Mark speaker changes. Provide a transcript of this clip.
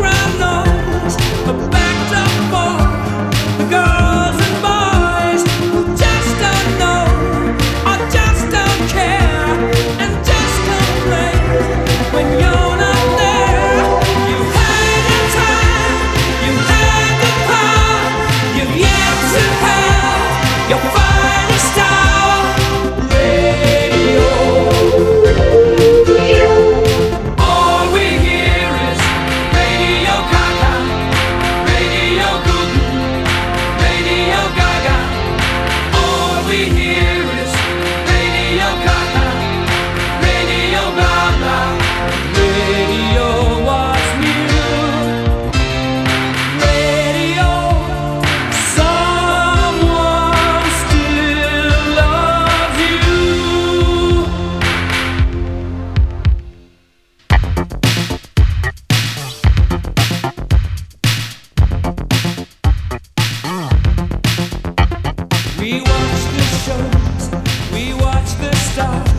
Speaker 1: problem. shows. We watch the stars.